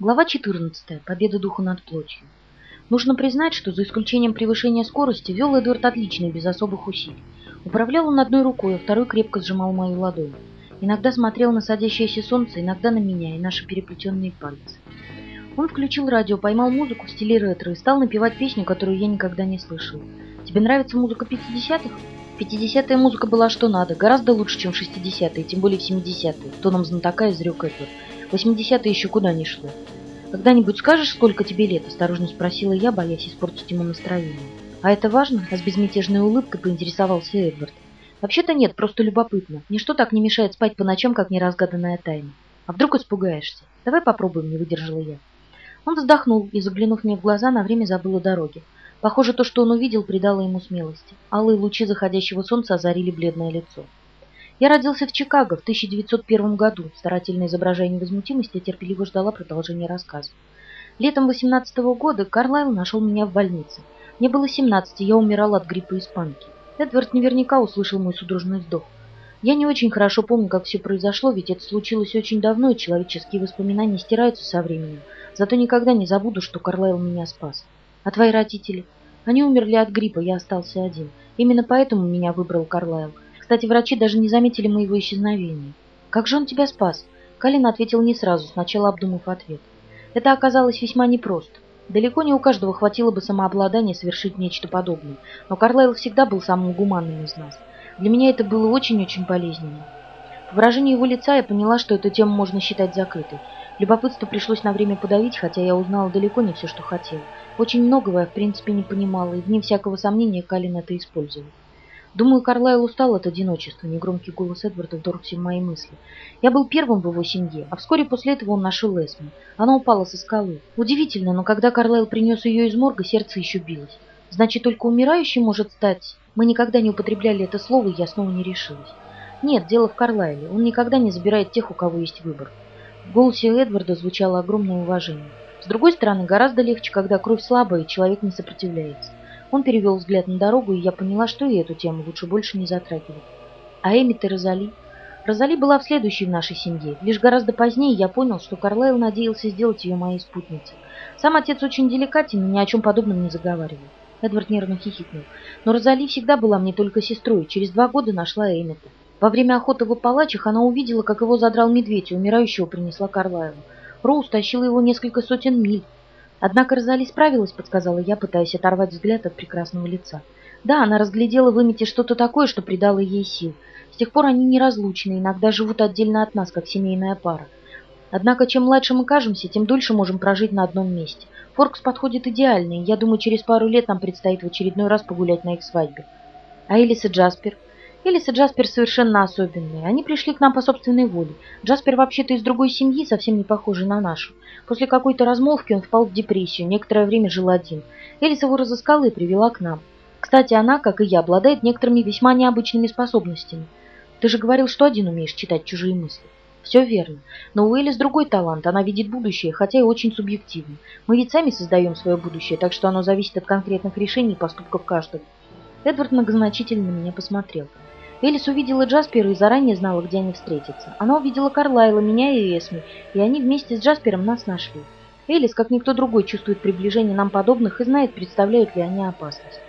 Глава 14. Победа духа над плотью. Нужно признать, что за исключением превышения скорости вел Эдвард отлично без особых усилий. Управлял он одной рукой, а второй крепко сжимал мою ладонь. Иногда смотрел на садящееся солнце, иногда на меня и наши переплетенные пальцы. Он включил радио, поймал музыку в стиле ретро и стал напевать песню, которую я никогда не слышал. «Тебе нравится музыка 50-х?» «50-я музыка была что надо, гораздо лучше, чем 60-е, тем более 70-е», тоном знатока изрек Эдвард. «80-е еще куда не шло». «Когда-нибудь скажешь, сколько тебе лет?» – осторожно спросила я, боясь испортить ему настроение. «А это важно?» – с безмятежной улыбкой поинтересовался Эдвард. «Вообще-то нет, просто любопытно. Ничто так не мешает спать по ночам, как неразгаданная тайна. А вдруг испугаешься? Давай попробуем», – не выдержала я. Он вздохнул и, заглянув мне в глаза, на время забыл о дороге. Похоже, то, что он увидел, придало ему смелости. Алые лучи заходящего солнца озарили бледное лицо. Я родился в Чикаго в 1901 году, старательно изображая невозмутимость, я терпеливо ждала продолжения рассказа. Летом 18 -го года Карлайл нашел меня в больнице. Мне было 17, я умирала от гриппа испанки. Эдвард наверняка услышал мой судорожный вздох. Я не очень хорошо помню, как все произошло, ведь это случилось очень давно, и человеческие воспоминания стираются со временем. Зато никогда не забуду, что Карлайл меня спас. А твои родители? Они умерли от гриппа, я остался один. Именно поэтому меня выбрал Карлайл. Кстати, врачи даже не заметили моего исчезновения. «Как же он тебя спас?» Калин ответил не сразу, сначала обдумав ответ. Это оказалось весьма непросто. Далеко не у каждого хватило бы самообладания совершить нечто подобное, но Карлайл всегда был самым гуманным из нас. Для меня это было очень-очень болезненно. По выражению его лица я поняла, что эту тему можно считать закрытой. Любопытство пришлось на время подавить, хотя я узнала далеко не все, что хотела. Очень многого я, в принципе, не понимала, и вне всякого сомнения Калин это использовал. Думаю, Карлайл устал от одиночества, негромкий голос Эдварда вторгся в мои мысли. Я был первым в его семье, а вскоре после этого он нашел Эсми. Она упала со скалы. Удивительно, но когда Карлайл принес ее из морга, сердце еще билось. Значит, только умирающий может стать... Мы никогда не употребляли это слово, и я снова не решилась. Нет, дело в Карлайле. Он никогда не забирает тех, у кого есть выбор. В голосе Эдварда звучало огромное уважение. С другой стороны, гораздо легче, когда кровь слабая, и человек не сопротивляется. Он перевел взгляд на дорогу, и я поняла, что и эту тему лучше больше не затрагивать. А Эмит и Розали? Розали была в следующей в нашей семье. Лишь гораздо позднее я понял, что Карлайл надеялся сделать ее моей спутницей. Сам отец очень деликатен и ни о чем подобном не заговаривал. Эдвард нервно хихикнул. Но Розали всегда была мне только сестрой, через два года нашла Эммета. Во время охоты в Апалачах она увидела, как его задрал медведь, и умирающего принесла Карлайлу. Роуз тащила его несколько сотен миль, Однако Розали справилась, подсказала я, пытаясь оторвать взгляд от прекрасного лица. Да, она разглядела в Эмите что-то такое, что придало ей сил. С тех пор они неразлучны, иногда живут отдельно от нас, как семейная пара. Однако, чем младше мы кажемся, тем дольше можем прожить на одном месте. Форкс подходит идеально, и я думаю, через пару лет нам предстоит в очередной раз погулять на их свадьбе. А Элис и Джаспер? Элис и Джаспер совершенно особенные. Они пришли к нам по собственной воле. Джаспер вообще-то из другой семьи, совсем не похожий на нашу. После какой-то размолвки он впал в депрессию, некоторое время жил один. Элис его разыскала и привела к нам. Кстати, она, как и я, обладает некоторыми весьма необычными способностями. Ты же говорил, что один умеешь читать чужие мысли. Все верно. Но у Элис другой талант, она видит будущее, хотя и очень субъективно. Мы ведь сами создаем свое будущее, так что оно зависит от конкретных решений и поступков каждого. Эдвард многозначительно на меня посмотрел. Элис увидела Джаспера и заранее знала, где они встретятся. Она увидела Карлайла, меня и Эсми, и они вместе с Джаспером нас нашли. Элис, как никто другой, чувствует приближение нам подобных и знает, представляют ли они опасность.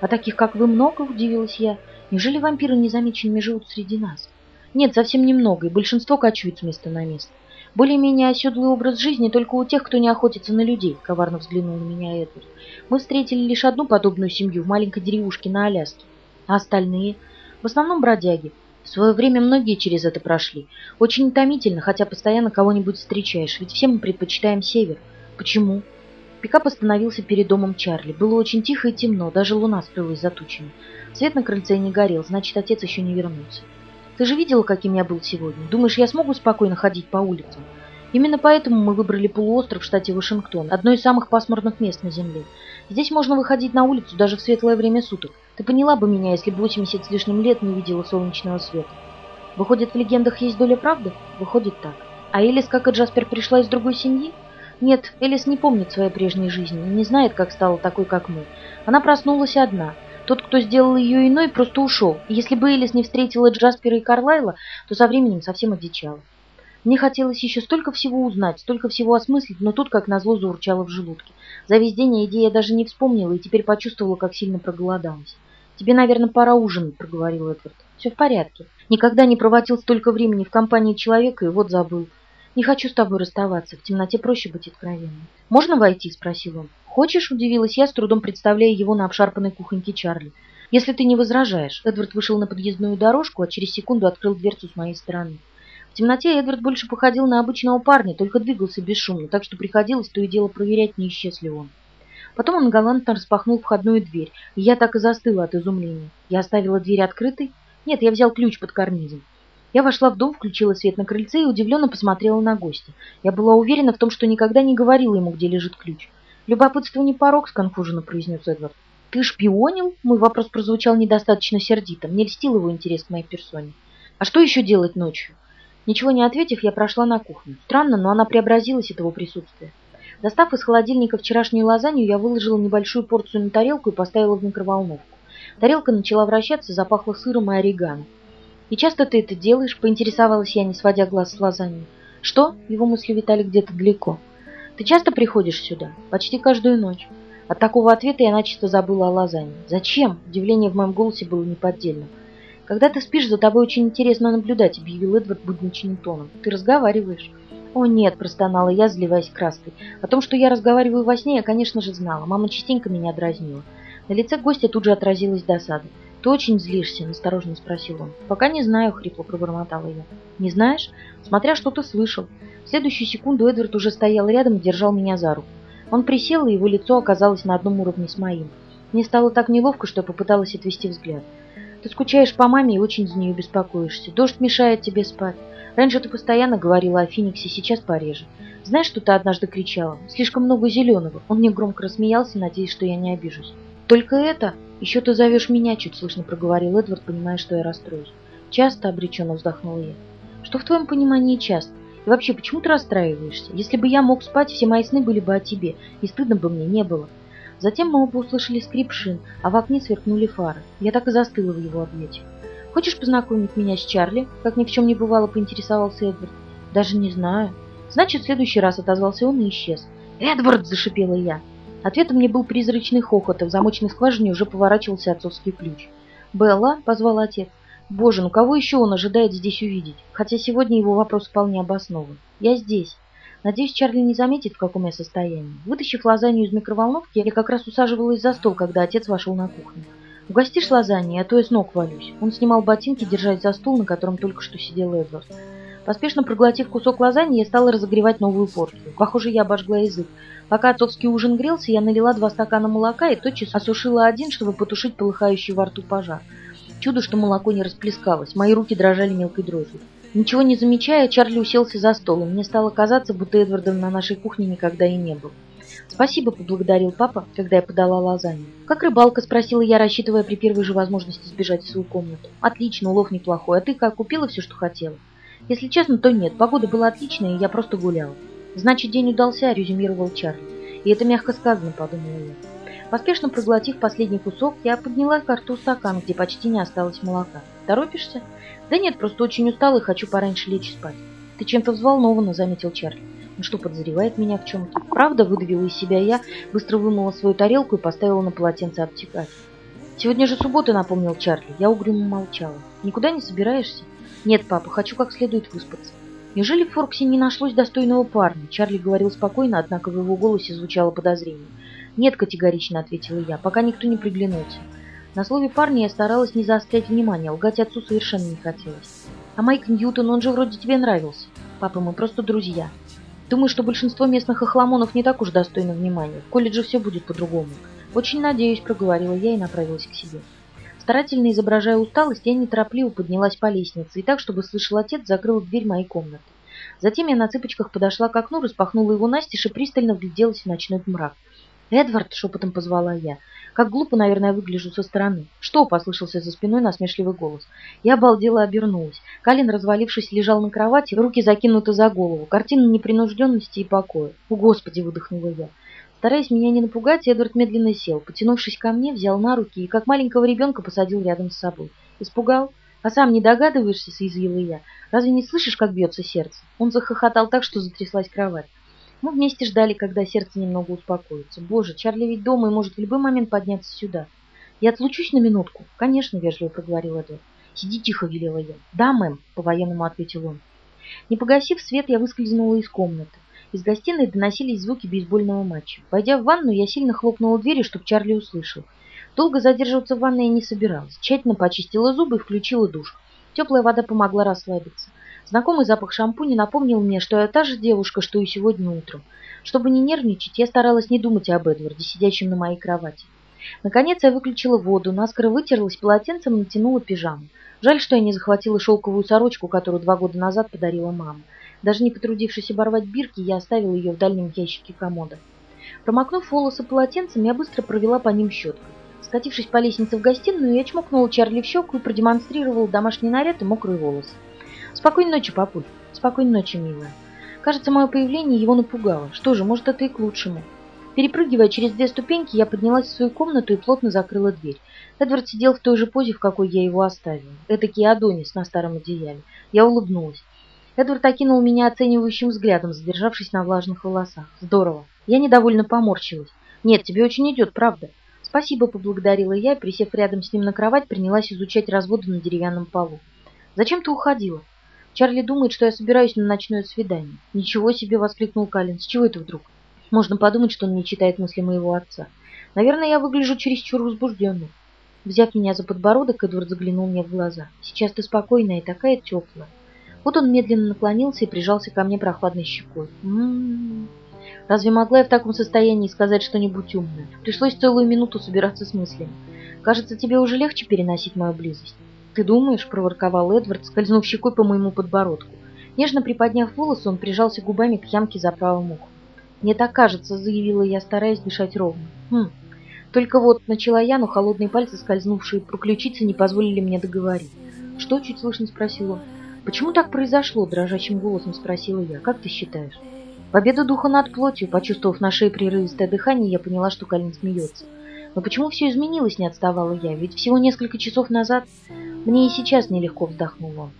«А таких, как вы, много?» – удивилась я. «Неужели вампиры незамеченными живут среди нас?» «Нет, совсем немного, и большинство кочует с места на место. Более-менее оседлый образ жизни только у тех, кто не охотится на людей», – коварно взглянул на меня Эдвард. «Мы встретили лишь одну подобную семью в маленькой деревушке на Аляске. А остальные?» В основном бродяги. В свое время многие через это прошли. Очень утомительно, хотя постоянно кого-нибудь встречаешь, ведь все мы предпочитаем север. Почему? Пикап остановился перед домом Чарли. Было очень тихо и темно, даже луна скрылась за тучами. Свет на крыльце не горел, значит, отец еще не вернулся. Ты же видела, каким я был сегодня? Думаешь, я смогу спокойно ходить по улицам? Именно поэтому мы выбрали полуостров в штате Вашингтон, одно из самых пасмурных мест на Земле. Здесь можно выходить на улицу даже в светлое время суток. Ты поняла бы меня, если бы 80 с лишним лет не видела солнечного света. Выходит, в легендах есть доля правды? Выходит так. А Элис, как и Джаспер, пришла из другой семьи? Нет, Элис не помнит своей прежней жизни и не знает, как стала такой, как мы. Она проснулась одна. Тот, кто сделал ее иной, просто ушел. И если бы Элис не встретила Джаспера и Карлайла, то со временем совсем одичала. Мне хотелось еще столько всего узнать, столько всего осмыслить, но тут, как назло, заурчало в желудке. За весь день идея даже не вспомнила и теперь почувствовала, как сильно проголодалась. «Тебе, наверное, пора ужинать», — проговорил Эдвард. «Все в порядке. Никогда не проводил столько времени в компании человека и вот забыл. Не хочу с тобой расставаться, в темноте проще быть откровенным». «Можно войти?» — спросил он. «Хочешь?» — удивилась я, с трудом представляя его на обшарпанной кухоньке Чарли. «Если ты не возражаешь». Эдвард вышел на подъездную дорожку, а через секунду открыл дверцу с моей стороны. В темноте Эдвард больше походил на обычного парня, только двигался бесшумно, так что приходилось то и дело проверять, не исчез ли он. Потом он галантно распахнул входную дверь, и я так и застыла от изумления. Я оставила дверь открытой? Нет, я взял ключ под карнизом. Я вошла в дом, включила свет на крыльце и удивленно посмотрела на гостя. Я была уверена в том, что никогда не говорила ему, где лежит ключ. «Любопытство не порог», — сконфуженно произнес Эдвард. «Ты шпионил?» — мой вопрос прозвучал недостаточно сердито. Мне льстил его интерес к моей персоне. «А что еще делать ночью?» Ничего не ответив, я прошла на кухню. Странно, но она преобразилась от его присутствия. Достав из холодильника вчерашнюю лазанью, я выложила небольшую порцию на тарелку и поставила в микроволновку. Тарелка начала вращаться, запахло сыром и орегано. «И часто ты это делаешь?» – поинтересовалась я, не сводя глаз с лазаньей. «Что?» – его мысли витали где-то далеко. «Ты часто приходишь сюда?» «Почти каждую ночь». От такого ответа я начисто забыла о лазанье. «Зачем?» – удивление в моем голосе было неподдельным. «Когда ты спишь, за тобой очень интересно наблюдать», — объявил Эдвард будничным тоном. «Ты разговариваешь». «О, нет», — простонала я, заливаясь краской. О том, что я разговариваю во сне, я, конечно же, знала. Мама частенько меня дразнила. На лице гостя тут же отразилась досада. «Ты очень злишься?» – настороженно спросил он. «Пока не знаю», – хрипло пробормотала я. «Не знаешь? Смотря что ты слышал». В следующую секунду Эдвард уже стоял рядом и держал меня за руку. Он присел, и его лицо оказалось на одном уровне с моим. Мне стало так неловко, что я попыталась отвести взгляд. Ты скучаешь по маме и очень за нее беспокоишься. Дождь мешает тебе спать. Раньше ты постоянно говорила о Фениксе, сейчас пореже. Знаешь, что ты однажды кричала? Слишком много зеленого. Он мне громко рассмеялся, надеясь, что я не обижусь. Только это? Еще ты зовешь меня, чуть слышно проговорил Эдвард, понимая, что я расстроюсь. Часто обреченно вздохнула я. Что в твоем понимании часто? И вообще, почему ты расстраиваешься? Если бы я мог спать, все мои сны были бы о тебе, и стыдно бы мне не было. Затем мы оба услышали скрип шин, а в окне сверкнули фары. Я так и застыла в его объятиях. «Хочешь познакомить меня с Чарли?» Как ни в чем не бывало, поинтересовался Эдвард. «Даже не знаю». «Значит, в следующий раз отозвался он и исчез». «Эдвард!» – зашипела я. Ответом мне был призрачный хохот, а в замочной скважине уже поворачивался отцовский ключ. «Белла?» – позвал отец. «Боже, ну кого еще он ожидает здесь увидеть? Хотя сегодня его вопрос вполне обоснован. Я здесь». Надеюсь, Чарли не заметит, в каком я состоянии. Вытащив лазанью из микроволновки, я как раз усаживалась за стол, когда отец вошел на кухню. «Угостишь лазаньей, а то я с ног валюсь». Он снимал ботинки, держась за стул, на котором только что сидел Эдвард. Поспешно проглотив кусок лазаньи, я стала разогревать новую порцию. Похоже, я обожгла язык. Пока отцовский ужин грелся, я налила два стакана молока и тотчас осушила один, чтобы потушить полыхающий во рту пожар. Чудо, что молоко не расплескалось. Мои руки дрожали мелкой дрожью. Ничего не замечая, Чарли уселся за стол, и мне стало казаться, будто Эдварда на нашей кухне никогда и не был. «Спасибо», — поблагодарил папа, когда я подала лазанью. «Как рыбалка?» — спросила я, рассчитывая при первой же возможности сбежать в свою комнату. «Отлично, улов неплохой. А ты как, купила все, что хотела?» «Если честно, то нет. Погода была отличная, и я просто гуляла». «Значит, день удался», — резюмировал Чарли. «И это мягко сказано», — подумала я. Поспешно проглотив последний кусок, я подняла к рту стакан, где почти не осталось молока. «Торопишься?» «Да нет, просто очень устал и хочу пораньше лечь спать». «Ты чем-то взволнована», — заметил Чарли. «Он что, подозревает меня в чем-то?» «Правда?» — выдавила из себя я, быстро вымыла свою тарелку и поставила на полотенце обтекать. «Сегодня же суббота», — напомнил Чарли. Я угрюмо молчала. «Никуда не собираешься?» «Нет, папа, хочу как следует выспаться». Неужели в Форксе не нашлось достойного парня? Чарли говорил спокойно, однако в его голосе звучало подозрение. «Нет», — категорично ответила я, — «пока никто не приглянулся». На слове парня я старалась не заострять внимание, лгать отцу совершенно не хотелось. А Майк Ньютон, он же вроде тебе нравился. Папа, мы просто друзья. Думаю, что большинство местных охламонов не так уж достойны внимания. В колледже все будет по-другому. Очень надеюсь, проговорила я и направилась к себе. Старательно изображая усталость, я неторопливо поднялась по лестнице и так, чтобы слышал отец, закрыла дверь моей комнаты. Затем я на цыпочках подошла к окну, распахнула его настежь и пристально вгляделась в ночной мрак. «Эдвард!» — шепотом позвала я. Как глупо, наверное, выгляжу со стороны. «Что?» — послышался за спиной насмешливый голос. Я обалдела обернулась. Калин, развалившись, лежал на кровати, руки закинуты за голову. Картина непринужденности и покоя. «О, Господи!» — выдохнула я. Стараясь меня не напугать, Эдвард медленно сел. Потянувшись ко мне, взял на руки и, как маленького ребенка, посадил рядом с собой. Испугал? «А сам не догадываешься?» — соязвила я. «Разве не слышишь, как бьется сердце?» Он захохотал так, что затряслась кровать. Мы вместе ждали, когда сердце немного успокоится. Боже, Чарли ведь дома и может в любой момент подняться сюда. Я отлучусь на минутку. Конечно, вежливо проговорил Эдвард. Сиди тихо, велела я. Да, мэм, по-военному ответил он. Не погасив свет, я выскользнула из комнаты. Из гостиной доносились звуки бейсбольного матча. Войдя в ванну, я сильно хлопнула дверью, чтобы Чарли услышал. Долго задерживаться в ванной я не собиралась. Тщательно почистила зубы и включила душ. Теплая вода помогла расслабиться. Знакомый запах шампуня напомнил мне, что я та же девушка, что и сегодня утром. Чтобы не нервничать, я старалась не думать об Эдварде, сидящем на моей кровати. Наконец я выключила воду, наскоро вытерлась полотенцем и натянула пижаму. Жаль, что я не захватила шелковую сорочку, которую два года назад подарила мама. Даже не потрудившись оборвать бирки, я оставила ее в дальнем ящике комода. Промокнув волосы полотенцем, я быстро провела по ним щеткой. Скатившись по лестнице в гостиную, я чмокнула Чарли в щеку и продемонстрировала домашний наряд и мокрые волосы. Спокойной ночи, папуль. Спокойной ночи, милая. Кажется, мое появление его напугало. Что же, может, это и к лучшему. Перепрыгивая через две ступеньки, я поднялась в свою комнату и плотно закрыла дверь. Эдвард сидел в той же позе, в какой я его оставила. Этакий Адонис на старом одеяле. Я улыбнулась. Эдвард окинул меня оценивающим взглядом, задержавшись на влажных волосах. Здорово. Я недовольно поморщилась. Нет, тебе очень идет, правда. Спасибо, поблагодарила я присев рядом с ним на кровать, принялась изучать разводы на деревянном полу. Зачем ты уходила? Чарли думает, что я собираюсь на ночное свидание. Ничего себе, воскликнул Калин. С чего это вдруг? Можно подумать, что он не читает мысли моего отца. Наверное, я выгляжу чересчур возбужденной. Взяв меня за подбородок, Эдвард заглянул мне в глаза. Сейчас ты спокойная и такая теплая. Вот он медленно наклонился и прижался ко мне прохладной щекой. М-м-м. Разве могла я в таком состоянии сказать что-нибудь умное? Пришлось целую минуту собираться с мыслями. Кажется, тебе уже легче переносить мою близость. «Ты думаешь?» – проворковал Эдвард, скользнув щекой по моему подбородку. Нежно приподняв волосы, он прижался губами к ямке за правым ухом. «Мне так кажется», – заявила я, стараясь дышать ровно. «Хм». Только вот начала я, но холодные пальцы, скользнувшие по ключице, не позволили мне договорить. «Что?» – чуть слышно спросил он. «Почему так произошло?» – дрожащим голосом спросила я. «Как ты считаешь?» Победа духа над плотью, почувствовав на шее прерывистое дыхание, я поняла, что Калин смеется. Но почему все изменилось, не отставала я? Ведь всего несколько часов назад мне и сейчас нелегко вздохнуло.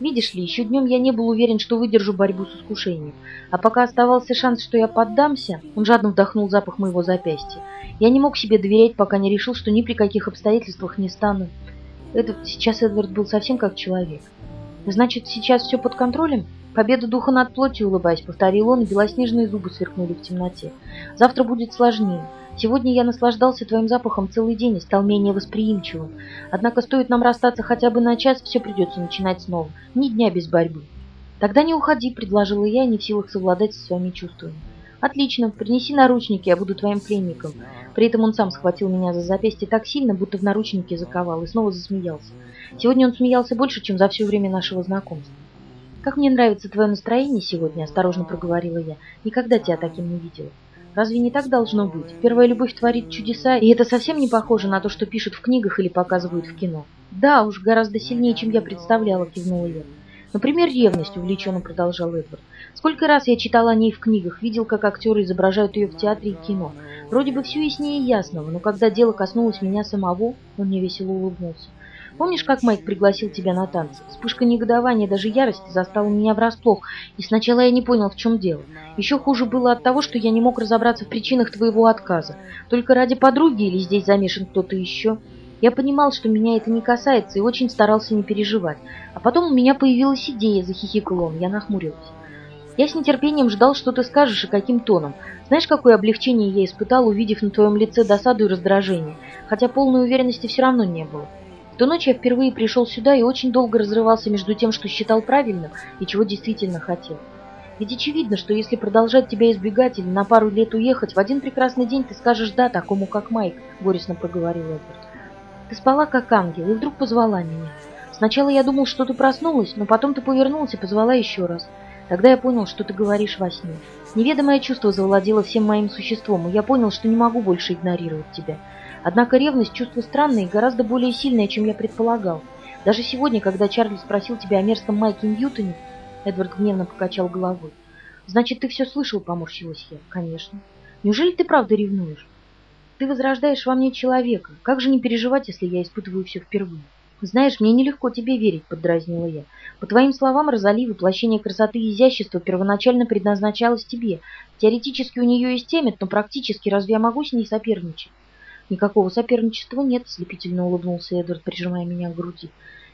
Видишь ли, еще днем я не был уверен, что выдержу борьбу с искушением. А пока оставался шанс, что я поддамся, он жадно вдохнул запах моего запястья. Я не мог себе доверять, пока не решил, что ни при каких обстоятельствах не стану. Этот сейчас Эдвард был совсем как человек. Значит, сейчас все под контролем? Победа духа над плотью, улыбаясь, повторил он, и белоснежные зубы сверкнули в темноте. Завтра будет сложнее. Сегодня я наслаждался твоим запахом целый день и стал менее восприимчивым. Однако стоит нам расстаться хотя бы на час, все придется начинать снова. Ни дня без борьбы. Тогда не уходи, предложила я, не в силах совладать со своими чувствами. Отлично, принеси наручники, я буду твоим пленником. При этом он сам схватил меня за запястье так сильно, будто в наручники заковал, и снова засмеялся. Сегодня он смеялся больше, чем за все время нашего знакомства. «Как мне нравится твое настроение сегодня», — осторожно проговорила я. «Никогда тебя таким не видела». Разве не так должно быть? Первая любовь творит чудеса, и это совсем не похоже на то, что пишут в книгах или показывают в кино. Да, уж гораздо сильнее, чем я представляла, кивнула я. Например, ревность, увлеченно продолжал Эдвард. Сколько раз я читал о ней в книгах, видел, как актеры изображают ее в театре и кино. Вроде бы все яснее ясного, но когда дело коснулось меня самого, он мне весело улыбнулся. Помнишь, как Майк пригласил тебя на танцы? Вспышка негодования, даже ярости застала меня врасплох, и сначала я не понял, в чем дело. Еще хуже было от того, что я не мог разобраться в причинах твоего отказа. Только ради подруги или здесь замешан кто-то еще? Я понимал, что меня это не касается, и очень старался не переживать. А потом у меня появилась идея, захихикал он, я нахмурилась. Я с нетерпением ждал, что ты скажешь и каким тоном. Знаешь, какое облегчение я испытал, увидев на твоем лице досаду и раздражение, хотя полной уверенности все равно не было. Ту ночь я впервые пришел сюда и очень долго разрывался между тем, что считал правильным, и чего действительно хотел. Ведь очевидно, что если продолжать тебя избегать или на пару лет уехать, в один прекрасный день ты скажешь «да» такому, как Майк, — горестно проговорил Эдвард. Ты спала, как ангел, и вдруг позвала меня. Сначала я думал, что ты проснулась, но потом ты повернулась и позвала еще раз. Тогда я понял, что ты говоришь во сне. Неведомое чувство завладело всем моим существом, и я понял, что не могу больше игнорировать тебя. Однако ревность – чувство странное и гораздо более сильное, чем я предполагал. Даже сегодня, когда Чарли спросил тебя о мерзком Майке Ньютоне, Эдвард гневно покачал головой. «Значит, ты все слышал?» – поморщилась я. «Конечно. Неужели ты правда ревнуешь? Ты возрождаешь во мне человека. Как же не переживать, если я испытываю все впервые?» «Знаешь, мне нелегко тебе верить», — поддразнила я. «По твоим словам, Розали, воплощение красоты и изящества первоначально предназначалось тебе. Теоретически у нее есть темет, но практически разве я могу с ней соперничать?» «Никакого соперничества нет», — слепительно улыбнулся Эдвард, прижимая меня к груди.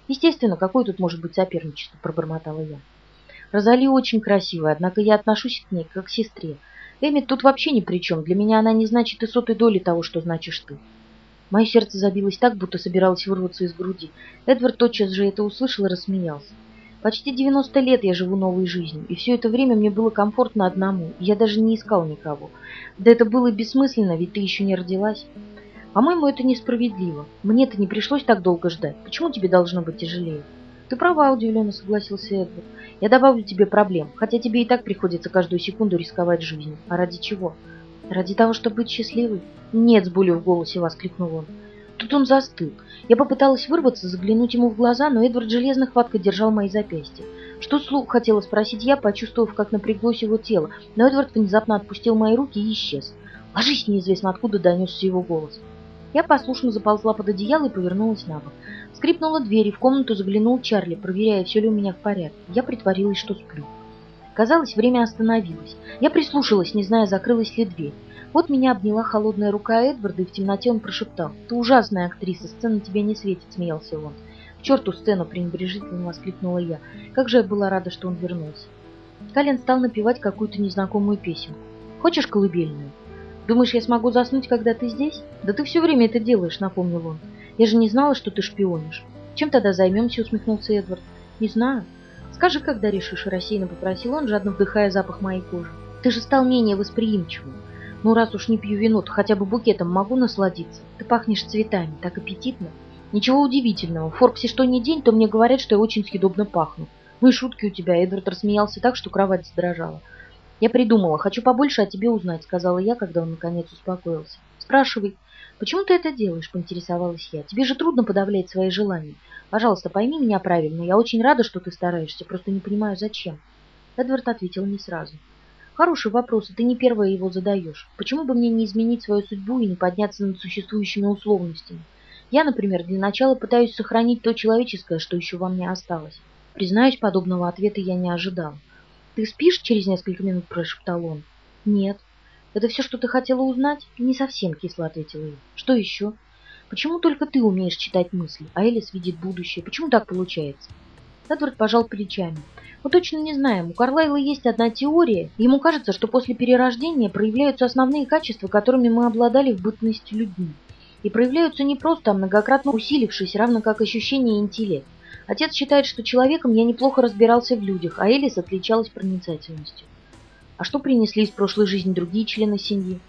«Естественно, какое тут может быть соперничество?» — пробормотала я. «Розали очень красивая, однако я отношусь к ней как к сестре. Эмит тут вообще ни при чем. Для меня она не значит и сотой доли того, что значишь ты». Мое сердце забилось так, будто собиралось вырваться из груди. Эдвард тотчас же это услышал и рассмеялся. Почти 90 лет я живу новой жизнью, и все это время мне было комфортно одному, я даже не искал никого. Да это было бессмысленно, ведь ты еще не родилась. По-моему, это несправедливо. Мне-то не пришлось так долго ждать. Почему тебе должно быть тяжелее? Ты права, удивленно согласился Эдвард. Я добавлю тебе проблем, хотя тебе и так приходится каждую секунду рисковать жизнью. А ради чего? Ради того, чтобы быть счастливой? Нет, с болью в голосе воскликнул он. Тут он застыл. Я попыталась вырваться, заглянуть ему в глаза, но Эдвард железно хватко держал мои запястья. Что слух хотела спросить я, почувствовав, как напряглось его тело, но Эдвард внезапно отпустил мои руки и исчез. «Ложись!» неизвестно откуда донесся его голос. Я послушно заползла под одеяло и повернулась на бок. Скрипнула дверь, и в комнату заглянул Чарли, проверяя, все ли у меня в порядке. Я притворилась, что сплю. Казалось, время остановилось. Я прислушалась, не зная, закрылась ли дверь. Вот меня обняла холодная рука Эдварда, и в темноте он прошептал. «Ты ужасная актриса, сцена тебе не светит», — смеялся он. «К черту сцену!» — пренебрежительно воскликнула я. Как же я была рада, что он вернулся. Калин стал напевать какую-то незнакомую песенку. «Хочешь колыбельную?» «Думаешь, я смогу заснуть, когда ты здесь?» «Да ты все время это делаешь», — напомнил он. «Я же не знала, что ты шпионишь». «Чем тогда займемся?» — усмехнулся Эдвард. «Не знаю». «Скажи, когда решишь», — рассеянно попросил он, жадно вдыхая запах моей кожи. «Ты же стал менее восприимчивым. Ну, раз уж не пью вино, то хотя бы букетом могу насладиться. Ты пахнешь цветами, так аппетитно». «Ничего удивительного. В Форбсе что ни день, то мне говорят, что я очень съедобно пахну. Ну и шутки у тебя». Эдвард рассмеялся так, что кровать задрожала. «Я придумала. Хочу побольше о тебе узнать», — сказала я, когда он наконец успокоился. «Спрашивай». «Почему ты это делаешь?» — поинтересовалась я. «Тебе же трудно подавлять свои желания. Пожалуйста, пойми меня правильно. Я очень рада, что ты стараешься, просто не понимаю, зачем». Эдвард ответил не сразу. «Хороший вопрос, и ты не первая его задаешь. Почему бы мне не изменить свою судьбу и не подняться над существующими условностями? Я, например, для начала пытаюсь сохранить то человеческое, что еще во мне осталось. Признаюсь, подобного ответа я не ожидал. «Ты спишь?» — через несколько минут прошептал он. «Нет». «Это все, что ты хотела узнать?» «Не совсем», — кисло ответила я. «Что еще?» «Почему только ты умеешь читать мысли, а Элис видит будущее? Почему так получается?» Эдвард пожал плечами. «Мы точно не знаем. У Карлайла есть одна теория. Ему кажется, что после перерождения проявляются основные качества, которыми мы обладали в бытности людьми. И проявляются не просто, а многократно усилившись, равно как ощущение и интеллект. Отец считает, что человеком я неплохо разбирался в людях, а Элис отличалась проницательностью. А что принесли из прошлой жизни другие члены семьи?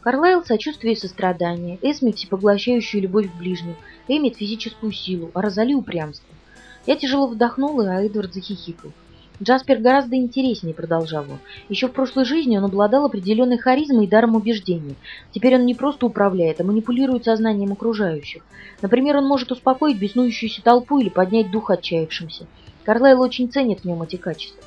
Карлайл – сочувствие и сострадание, Эсми – всепоглощающую любовь к ближним, Эмит – физическую силу, а Розали – упрямство. Я тяжело вдохнула, а Эдвард захихикал. Джаспер гораздо интереснее, продолжал он. Еще в прошлой жизни он обладал определенной харизмой и даром убеждения. Теперь он не просто управляет, а манипулирует сознанием окружающих. Например, он может успокоить беснующуюся толпу или поднять дух отчаявшимся. Карлайл очень ценит в нем эти качества.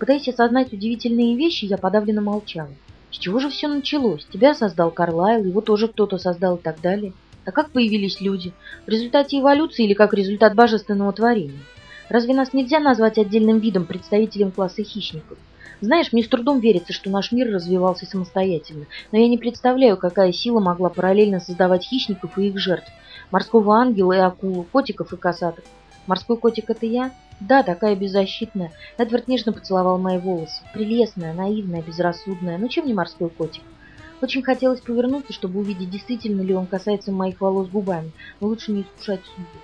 Пытаясь осознать удивительные вещи, я подавленно молчала. С чего же все началось? Тебя создал Карлайл, его тоже кто-то создал и так далее. А как появились люди? В результате эволюции или как результат божественного творения? Разве нас нельзя назвать отдельным видом, представителем класса хищников? Знаешь, мне с трудом верится, что наш мир развивался самостоятельно, но я не представляю, какая сила могла параллельно создавать хищников и их жертв. Морского ангела и акулу, котиков и косаток. Морской котик — это я? Да, такая беззащитная. Эдвард нежно поцеловал мои волосы. Прелестная, наивная, безрассудная. Ну чем не морской котик? Очень хотелось повернуться, чтобы увидеть, действительно ли он касается моих волос губами, но лучше не искушать судьбу.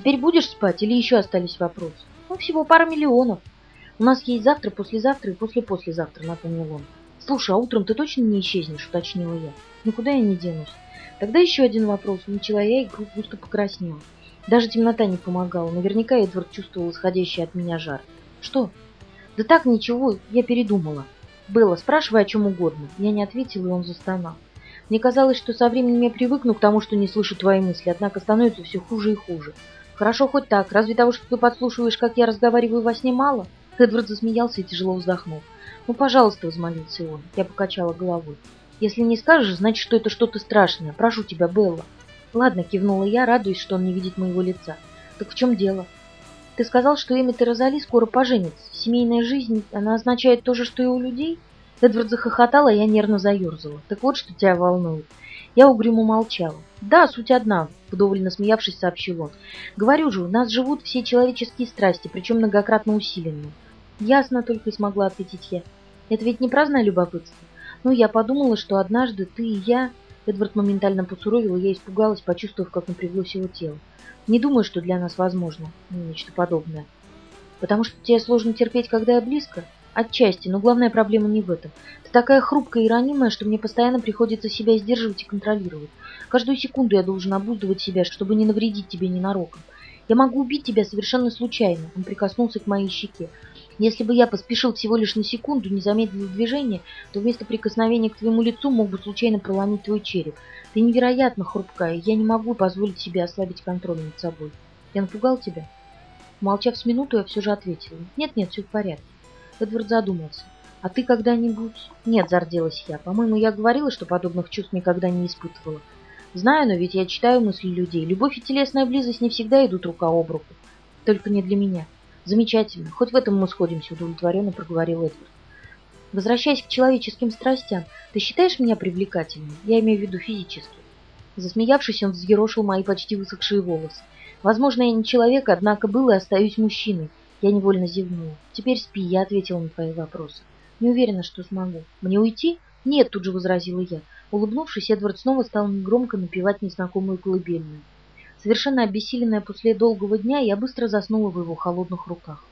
Теперь будешь спать или еще остались вопросы? Ну, всего пара миллионов. У нас есть завтра, послезавтра и после-послезавтра, напомнил он. Слушай, а утром ты точно не исчезнешь, уточнила я. Никуда я не денусь. Тогда еще один вопрос. Начала я и густо покраснела. Даже темнота не помогала. Наверняка Эдвард чувствовал исходящий от меня жар. Что? Да так, ничего, я передумала. Белла, спрашивай о чем угодно. Я не ответила, и он застонал. Мне казалось, что со временем я привыкну к тому, что не слышу твои мысли, однако становится все хуже и хуже. Хорошо хоть так. Разве того, что ты подслушиваешь, как я разговариваю во сне, мало? Эдвард засмеялся и тяжело вздохнул. Ну, пожалуйста, взмолился он. Я покачала головой. Если не скажешь, значит, что это что-то страшное. Прошу тебя, Белла. Ладно, кивнула я, радуясь, что он не видит моего лица. Так в чем дело? Ты сказал, что Эммет и Розали скоро поженятся. Семейная жизнь, она означает то же, что и у людей? Эдвард захохотал, а я нервно заерзала. Так вот, что тебя волнует. Я угрюмо молчала. «Да, суть одна», — вдоволь насмеявшись, сообщил он. «Говорю же, у нас живут все человеческие страсти, причем многократно усиленные». «Ясно», — только и смогла ответить я. «Это ведь не праздное любопытство. Ну, я подумала, что однажды ты и я...» Эдвард моментально посуровил, и я испугалась, почувствовав, как напряглось его тело. «Не думаю, что для нас возможно нечто подобное. Потому что тебе сложно терпеть, когда я близко?» Отчасти, но главная проблема не в этом. Ты такая хрупкая и ранимая, что мне постоянно приходится себя сдерживать и контролировать. Каждую секунду я должен обуздывать себя, чтобы не навредить тебе ненароком. Я могу убить тебя совершенно случайно. Он прикоснулся к моей щеке. Если бы я поспешил всего лишь на секунду, не замедлил движение, то вместо прикосновения к твоему лицу мог бы случайно проломить твой череп. Ты невероятно хрупкая, я не могу позволить себе ослабить контроль над собой. Я напугал тебя? Молчав с минуту, я все же ответила. Нет-нет, все в порядке. Эдвард задумался. «А ты когда-нибудь...» «Нет», — зарделась я. «По-моему, я говорила, что подобных чувств никогда не испытывала. Знаю, но ведь я читаю мысли людей. Любовь и телесная близость не всегда идут рука об руку. Только не для меня. Замечательно. Хоть в этом мы сходимся, удовлетворенно проговорил Эдвард. Возвращаясь к человеческим страстям, ты считаешь меня привлекательной? Я имею в виду физически. Засмеявшись, он взъерошил мои почти высохшие волосы. Возможно, я не человек, однако был и остаюсь мужчиной. Я невольно зевнула. «Теперь спи, я ответила на твои вопросы. Не уверена, что смогу. Мне уйти?» «Нет», — тут же возразила я. Улыбнувшись, Эдвард снова стал негромко напевать незнакомую колыбельную. Совершенно обессиленная после долгого дня, я быстро заснула в его холодных руках.